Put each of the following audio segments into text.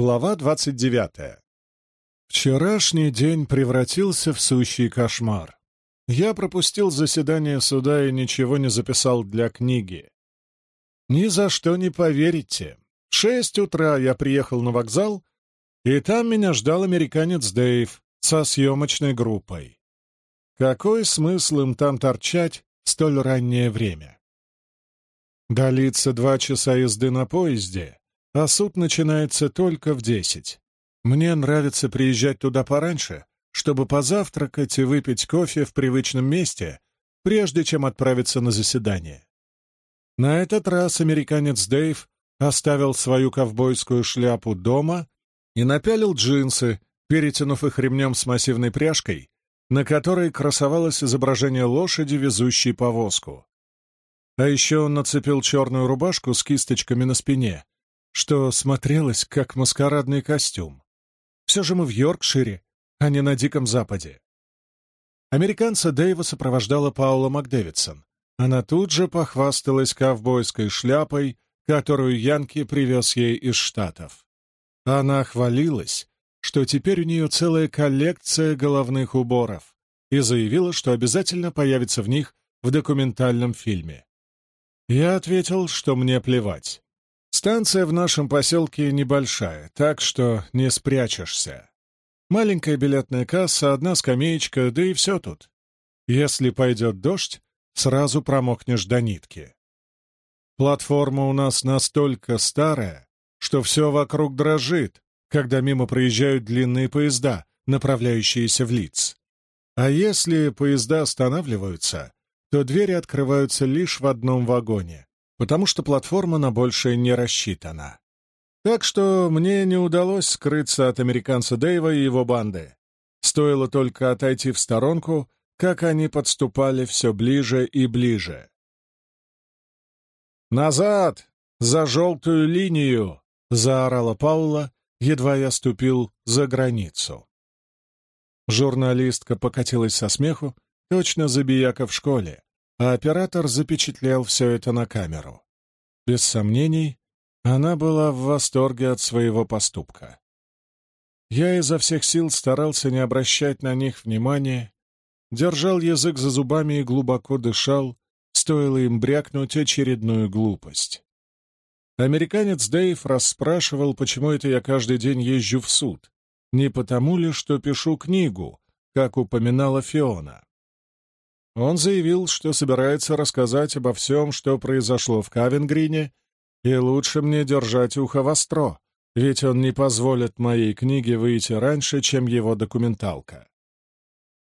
Глава 29. Вчерашний день превратился в сущий кошмар. Я пропустил заседание суда и ничего не записал для книги. Ни за что не поверите. В шесть утра я приехал на вокзал, и там меня ждал американец Дэйв со съемочной группой. Какой смысл им там торчать в столь раннее время? Долиться два часа езды на поезде — а суд начинается только в десять. Мне нравится приезжать туда пораньше, чтобы позавтракать и выпить кофе в привычном месте, прежде чем отправиться на заседание. На этот раз американец Дэйв оставил свою ковбойскую шляпу дома и напялил джинсы, перетянув их ремнем с массивной пряжкой, на которой красовалось изображение лошади, везущей повозку. А еще он нацепил черную рубашку с кисточками на спине, что смотрелось как маскарадный костюм. Все же мы в Йоркшире, а не на Диком Западе. Американца Дэйва сопровождала Паула МакДэвидсон. Она тут же похвасталась ковбойской шляпой, которую Янки привез ей из Штатов. Она хвалилась, что теперь у нее целая коллекция головных уборов, и заявила, что обязательно появится в них в документальном фильме. Я ответил, что мне плевать. Станция в нашем поселке небольшая, так что не спрячешься. Маленькая билетная касса, одна скамеечка, да и все тут. Если пойдет дождь, сразу промокнешь до нитки. Платформа у нас настолько старая, что все вокруг дрожит, когда мимо проезжают длинные поезда, направляющиеся в лиц. А если поезда останавливаются, то двери открываются лишь в одном вагоне, потому что платформа на большее не рассчитана. Так что мне не удалось скрыться от американца Дэйва и его банды. Стоило только отойти в сторонку, как они подступали все ближе и ближе. «Назад! За желтую линию!» — заорала Паула, едва я ступил за границу. Журналистка покатилась со смеху, точно забияка в школе, а оператор запечатлел все это на камеру. Без сомнений, она была в восторге от своего поступка. Я изо всех сил старался не обращать на них внимания, держал язык за зубами и глубоко дышал, стоило им брякнуть очередную глупость. Американец Дэйв расспрашивал, почему это я каждый день езжу в суд. Не потому ли, что пишу книгу, как упоминала Фиона. Он заявил, что собирается рассказать обо всем, что произошло в Кавенгрине, и лучше мне держать ухо востро, ведь он не позволит моей книге выйти раньше, чем его документалка.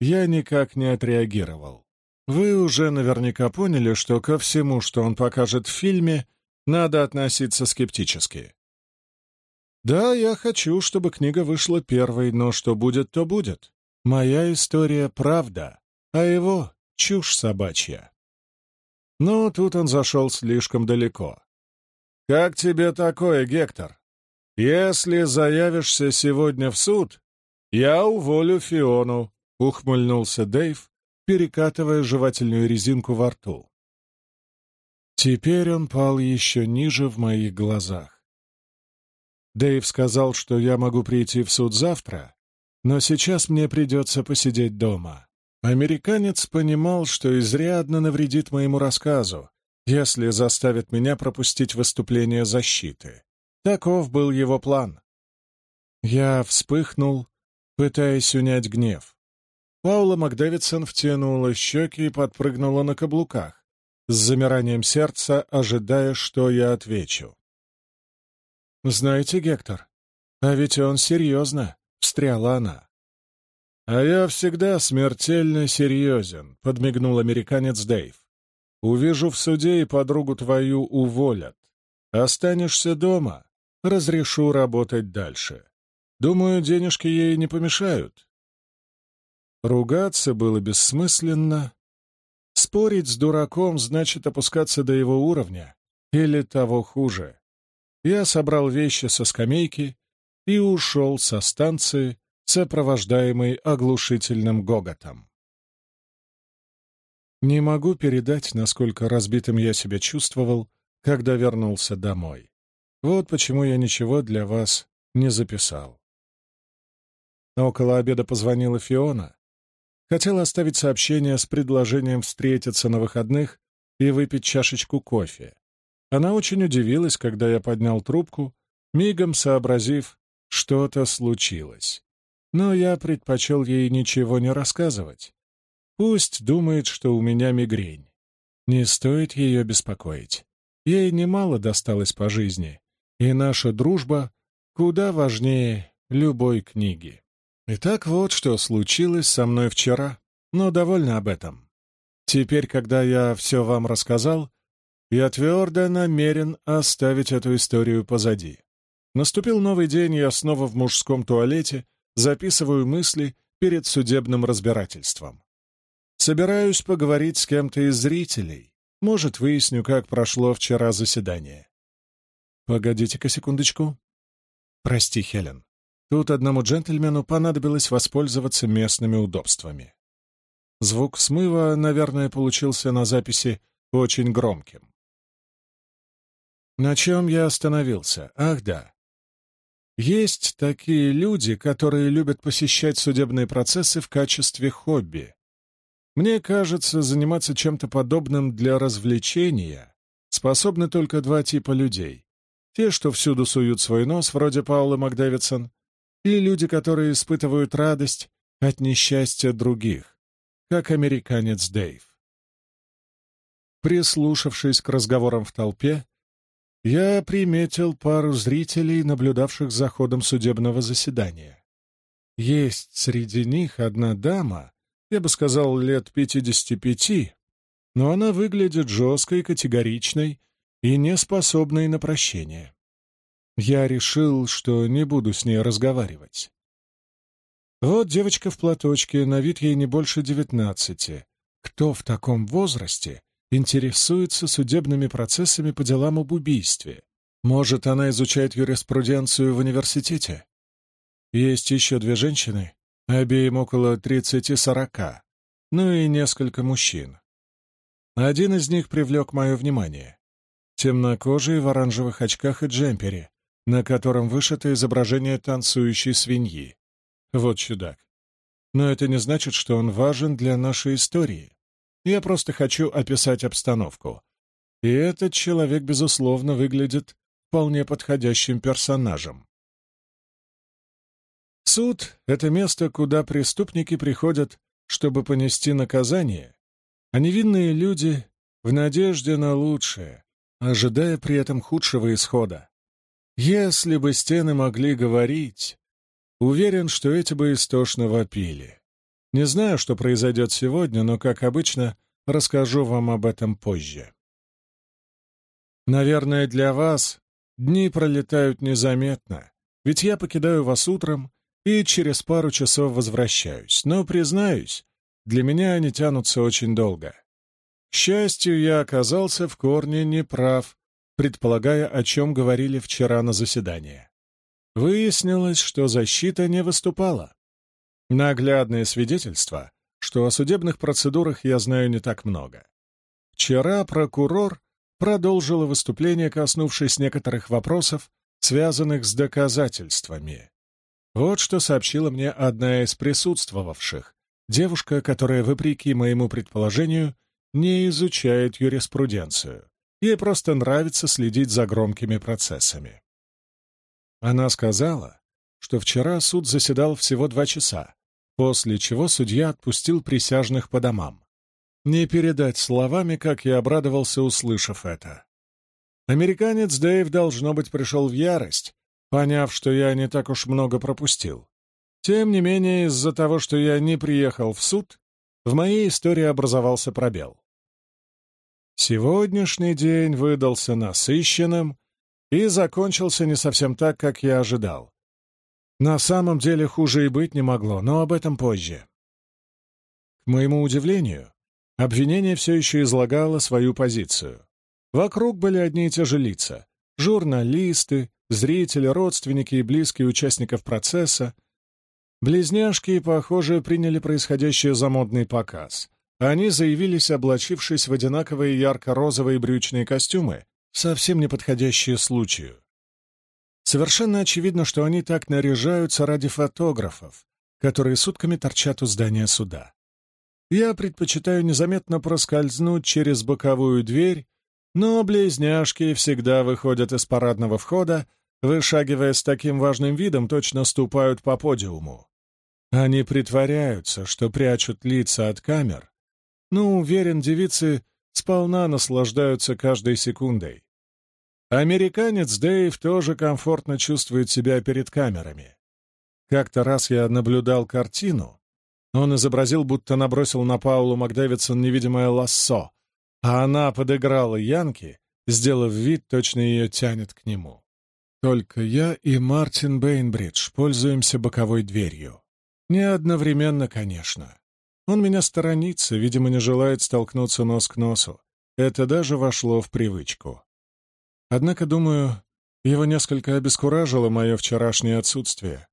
Я никак не отреагировал. Вы уже наверняка поняли, что ко всему, что он покажет в фильме, надо относиться скептически. Да, я хочу, чтобы книга вышла первой, но что будет, то будет. Моя история — правда, а его Чушь собачья. Но тут он зашел слишком далеко. «Как тебе такое, Гектор? Если заявишься сегодня в суд, я уволю Фиону», — ухмыльнулся Дэйв, перекатывая жевательную резинку во рту. Теперь он пал еще ниже в моих глазах. Дэйв сказал, что я могу прийти в суд завтра, но сейчас мне придется посидеть дома. Американец понимал, что изрядно навредит моему рассказу, если заставит меня пропустить выступление защиты. Таков был его план. Я вспыхнул, пытаясь унять гнев. Паула Макдэвидсон втянула щеки и подпрыгнула на каблуках, с замиранием сердца ожидая, что я отвечу. «Знаете, Гектор, а ведь он серьезно», — встряла она. «А я всегда смертельно серьезен», — подмигнул американец Дэйв. «Увижу в суде, и подругу твою уволят. Останешься дома, разрешу работать дальше. Думаю, денежки ей не помешают». Ругаться было бессмысленно. Спорить с дураком значит опускаться до его уровня, или того хуже. Я собрал вещи со скамейки и ушел со станции, сопровождаемый оглушительным гоготом. Не могу передать, насколько разбитым я себя чувствовал, когда вернулся домой. Вот почему я ничего для вас не записал. Около обеда позвонила Фиона. Хотела оставить сообщение с предложением встретиться на выходных и выпить чашечку кофе. Она очень удивилась, когда я поднял трубку, мигом сообразив, что-то случилось. Но я предпочел ей ничего не рассказывать. Пусть думает, что у меня мигрень. Не стоит ее беспокоить. Ей немало досталось по жизни, и наша дружба куда важнее любой книги. Итак, вот что случилось со мной вчера, но довольно об этом. Теперь, когда я все вам рассказал, я твердо намерен оставить эту историю позади. Наступил новый день, я снова в мужском туалете записываю мысли перед судебным разбирательством. Собираюсь поговорить с кем-то из зрителей. Может, выясню, как прошло вчера заседание. Погодите-ка секундочку. Прости, Хелен. Тут одному джентльмену понадобилось воспользоваться местными удобствами. Звук смыва, наверное, получился на записи очень громким. На чем я остановился? Ах да. Есть такие люди, которые любят посещать судебные процессы в качестве хобби. Мне кажется, заниматься чем-то подобным для развлечения способны только два типа людей. Те, что всюду суют свой нос, вроде Паула Макдэвидсон, и люди, которые испытывают радость от несчастья других, как американец Дэйв. Прислушавшись к разговорам в толпе, я приметил пару зрителей, наблюдавших за ходом судебного заседания. Есть среди них одна дама, я бы сказал, лет пятидесяти пяти, но она выглядит жесткой, категоричной и неспособной на прощение. Я решил, что не буду с ней разговаривать. Вот девочка в платочке, на вид ей не больше девятнадцати. Кто в таком возрасте интересуется судебными процессами по делам об убийстве. Может, она изучает юриспруденцию в университете? Есть еще две женщины, обеим около тридцати-сорока, ну и несколько мужчин. Один из них привлек мое внимание. Темнокожий в оранжевых очках и джемпере, на котором вышито изображение танцующей свиньи. Вот чудак. Но это не значит, что он важен для нашей истории. Я просто хочу описать обстановку. И этот человек, безусловно, выглядит вполне подходящим персонажем. Суд — это место, куда преступники приходят, чтобы понести наказание, а невинные люди — в надежде на лучшее, ожидая при этом худшего исхода. Если бы стены могли говорить, уверен, что эти бы истошно вопили. Не знаю, что произойдет сегодня, но, как обычно, расскажу вам об этом позже. Наверное, для вас дни пролетают незаметно, ведь я покидаю вас утром и через пару часов возвращаюсь, но, признаюсь, для меня они тянутся очень долго. К счастью, я оказался в корне неправ, предполагая, о чем говорили вчера на заседании. Выяснилось, что защита не выступала. Наглядное свидетельство, что о судебных процедурах я знаю не так много. Вчера прокурор продолжила выступление, коснувшись некоторых вопросов, связанных с доказательствами. Вот что сообщила мне одна из присутствовавших, девушка, которая, вопреки моему предположению, не изучает юриспруденцию. Ей просто нравится следить за громкими процессами. Она сказала, что вчера суд заседал всего два часа, после чего судья отпустил присяжных по домам. Не передать словами, как я обрадовался, услышав это. Американец Дэйв, должно быть, пришел в ярость, поняв, что я не так уж много пропустил. Тем не менее, из-за того, что я не приехал в суд, в моей истории образовался пробел. Сегодняшний день выдался насыщенным и закончился не совсем так, как я ожидал. На самом деле хуже и быть не могло, но об этом позже. К моему удивлению, обвинение все еще излагало свою позицию. Вокруг были одни и те же лица — журналисты, зрители, родственники и близкие участников процесса. Близняшки, похоже, приняли происходящее за модный показ. Они заявились, облачившись в одинаковые ярко-розовые брючные костюмы, совсем не подходящие случаю. Совершенно очевидно, что они так наряжаются ради фотографов, которые сутками торчат у здания суда. Я предпочитаю незаметно проскользнуть через боковую дверь, но близняшки всегда выходят из парадного входа, вышагивая с таким важным видом, точно ступают по подиуму. Они притворяются, что прячут лица от камер, но, уверен, девицы сполна наслаждаются каждой секундой. Американец Дэйв тоже комфортно чувствует себя перед камерами. Как-то раз я наблюдал картину. Он изобразил, будто набросил на Паулу Макдэвидсон невидимое лассо, а она подыграла Янке, сделав вид, точно ее тянет к нему. Только я и Мартин Бейнбридж пользуемся боковой дверью. Не одновременно, конечно. Он меня сторонится, видимо, не желает столкнуться нос к носу. Это даже вошло в привычку. Однако, думаю, его несколько обескуражило мое вчерашнее отсутствие.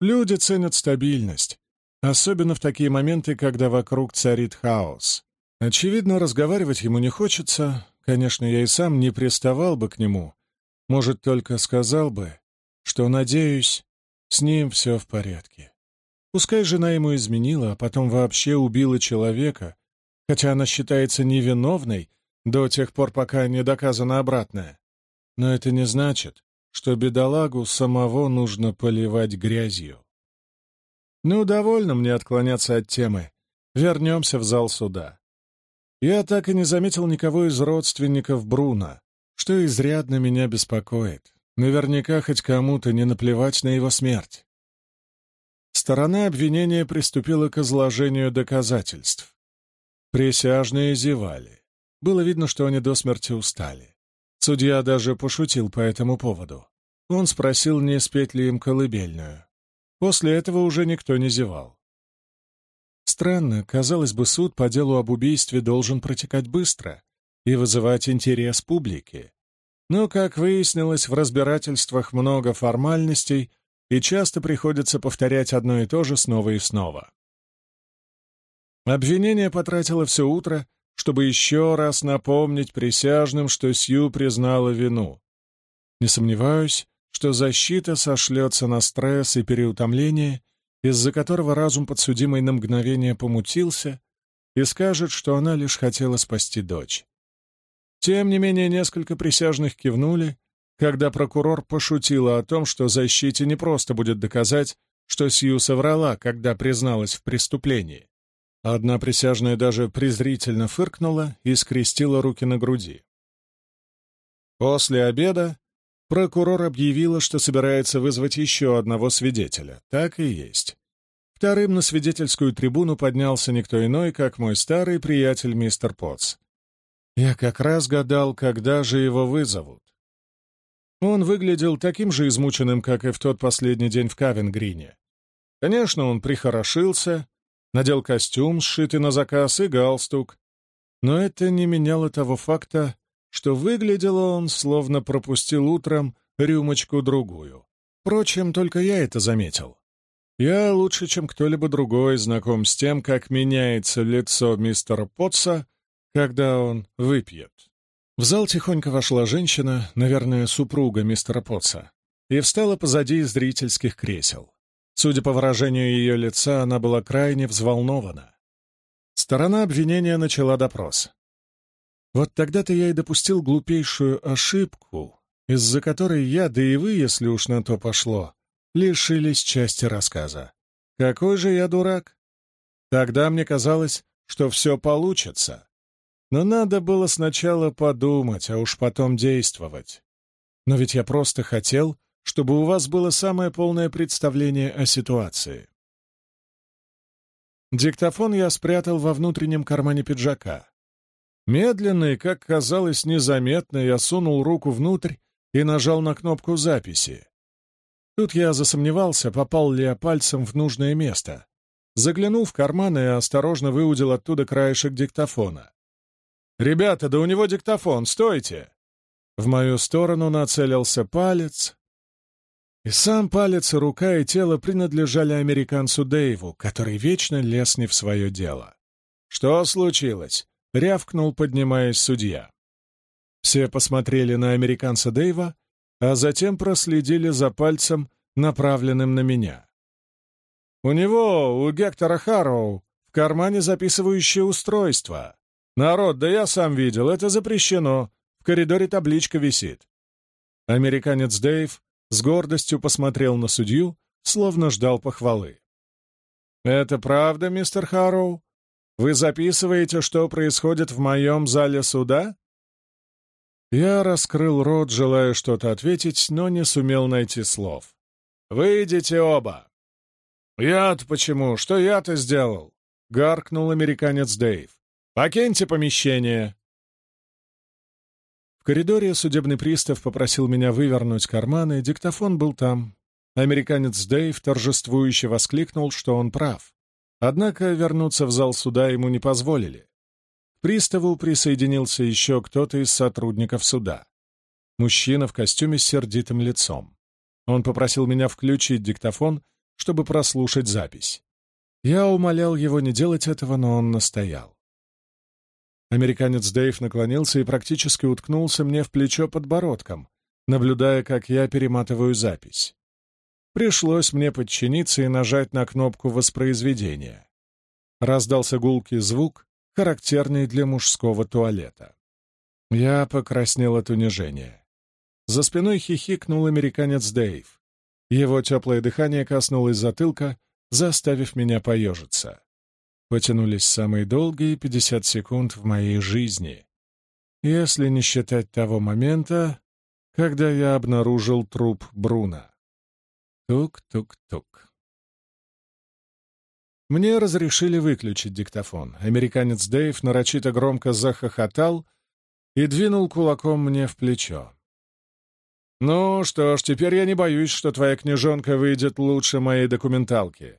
Люди ценят стабильность, особенно в такие моменты, когда вокруг царит хаос. Очевидно, разговаривать ему не хочется. Конечно, я и сам не приставал бы к нему. Может, только сказал бы, что, надеюсь, с ним все в порядке. Пускай жена ему изменила, а потом вообще убила человека, хотя она считается невиновной до тех пор, пока не доказано обратное. Но это не значит, что бедолагу самого нужно поливать грязью. Ну, довольно мне отклоняться от темы. Вернемся в зал суда. Я так и не заметил никого из родственников Бруна, что изрядно меня беспокоит. Наверняка хоть кому-то не наплевать на его смерть. Сторона обвинения приступила к изложению доказательств. Присяжные зевали. Было видно, что они до смерти устали. Судья даже пошутил по этому поводу. Он спросил, не спеть ли им колыбельную. После этого уже никто не зевал. Странно, казалось бы, суд по делу об убийстве должен протекать быстро и вызывать интерес публики. Но, как выяснилось, в разбирательствах много формальностей — и часто приходится повторять одно и то же снова и снова. Обвинение потратило все утро, чтобы еще раз напомнить присяжным, что Сью признала вину. Не сомневаюсь, что защита сошлется на стресс и переутомление, из-за которого разум подсудимой на мгновение помутился, и скажет, что она лишь хотела спасти дочь. Тем не менее, несколько присяжных кивнули, когда прокурор пошутила о том, что защите не просто будет доказать, что Сью соврала, когда призналась в преступлении. Одна присяжная даже презрительно фыркнула и скрестила руки на груди. После обеда прокурор объявила, что собирается вызвать еще одного свидетеля. Так и есть. Вторым на свидетельскую трибуну поднялся никто иной, как мой старый приятель мистер Потс. Я как раз гадал, когда же его вызовут. Он выглядел таким же измученным, как и в тот последний день в Кавенгрине. Конечно, он прихорошился, надел костюм, сшитый на заказ, и галстук. Но это не меняло того факта, что выглядел он, словно пропустил утром рюмочку-другую. Впрочем, только я это заметил. Я лучше, чем кто-либо другой, знаком с тем, как меняется лицо мистера Потса, когда он выпьет. В зал тихонько вошла женщина, наверное, супруга мистера Потса, и встала позади зрительских кресел. Судя по выражению ее лица, она была крайне взволнована. Сторона обвинения начала допрос. Вот тогда-то я и допустил глупейшую ошибку, из-за которой я, да и вы, если уж на то пошло, лишились части рассказа. Какой же я дурак? Тогда мне казалось, что все получится. Но надо было сначала подумать, а уж потом действовать. Но ведь я просто хотел, чтобы у вас было самое полное представление о ситуации. Диктофон я спрятал во внутреннем кармане пиджака. Медленно и, как казалось, незаметно я сунул руку внутрь и нажал на кнопку записи. Тут я засомневался, попал ли я пальцем в нужное место. Заглянул в карман и осторожно выудил оттуда краешек диктофона. «Ребята, да у него диктофон, стойте!» В мою сторону нацелился палец, и сам палец, и рука, и тело принадлежали американцу Дэйву, который вечно лез не в свое дело. «Что случилось?» — рявкнул, поднимаясь судья. Все посмотрели на американца Дэйва, а затем проследили за пальцем, направленным на меня. «У него, у Гектора Харроу, в кармане записывающее устройство. Народ, да я сам видел, это запрещено. В коридоре табличка висит». Американец Дэйв с гордостью посмотрел на судью, словно ждал похвалы. «Это правда, мистер Харроу? Вы записываете, что происходит в моем зале суда?» Я раскрыл рот, желая что-то ответить, но не сумел найти слов. «Выйдите оба!» «Я-то почему? Что я-то сделал?» — гаркнул американец Дэйв. «Покиньте помещение!» Коридоре судебный пристав попросил меня вывернуть карманы, диктофон был там, Американец Дэйв торжествующе воскликнул, что он прав. Однако вернуться в зал суда ему не позволили. К приставу присоединился еще кто-то из сотрудников суда. Мужчина в костюме с сердитым лицом. Он попросил меня включить диктофон, чтобы прослушать запись. Я умолял его не делать этого, но он настоял. Американец Дэйв наклонился и практически уткнулся мне в плечо подбородком, наблюдая, как я перематываю запись. Пришлось мне подчиниться и нажать на кнопку воспроизведения. Раздался гулкий звук, характерный для мужского туалета. Я покраснел от унижения. За спиной хихикнул американец Дэйв. Его теплое дыхание коснулось затылка, заставив меня поежиться. Потянулись самые долгие пятьдесят секунд в моей жизни, если не считать того момента, когда я обнаружил труп Бруна. Тук-тук-тук. Мне разрешили выключить диктофон. Американец Дэйв нарочито громко захохотал и двинул кулаком мне в плечо. «Ну что ж, теперь я не боюсь, что твоя книжонка выйдет лучше моей документалки».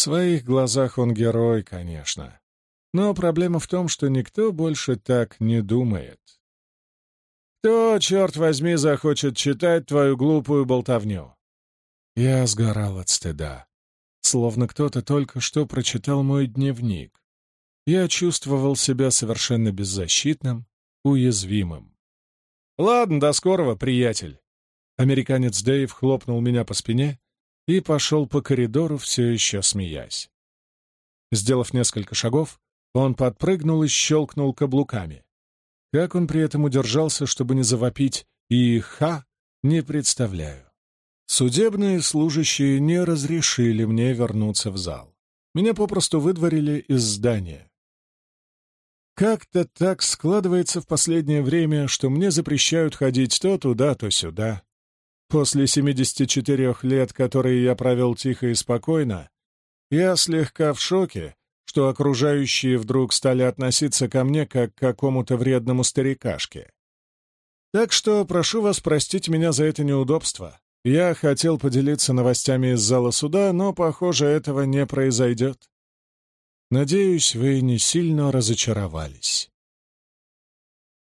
В своих глазах он герой, конечно. Но проблема в том, что никто больше так не думает. Кто, черт возьми, захочет читать твою глупую болтовню? Я сгорал от стыда. Словно кто-то только что прочитал мой дневник. Я чувствовал себя совершенно беззащитным, уязвимым. «Ладно, до скорого, приятель!» Американец Дэйв хлопнул меня по спине и пошел по коридору, все еще смеясь. Сделав несколько шагов, он подпрыгнул и щелкнул каблуками. Как он при этом удержался, чтобы не завопить и «ха», не представляю. Судебные служащие не разрешили мне вернуться в зал. Меня попросту выдворили из здания. Как-то так складывается в последнее время, что мне запрещают ходить то туда, то сюда. После 74 лет, которые я провел тихо и спокойно, я слегка в шоке, что окружающие вдруг стали относиться ко мне как к какому-то вредному старикашке. Так что прошу вас простить меня за это неудобство. Я хотел поделиться новостями из зала суда, но, похоже, этого не произойдет. Надеюсь, вы не сильно разочаровались.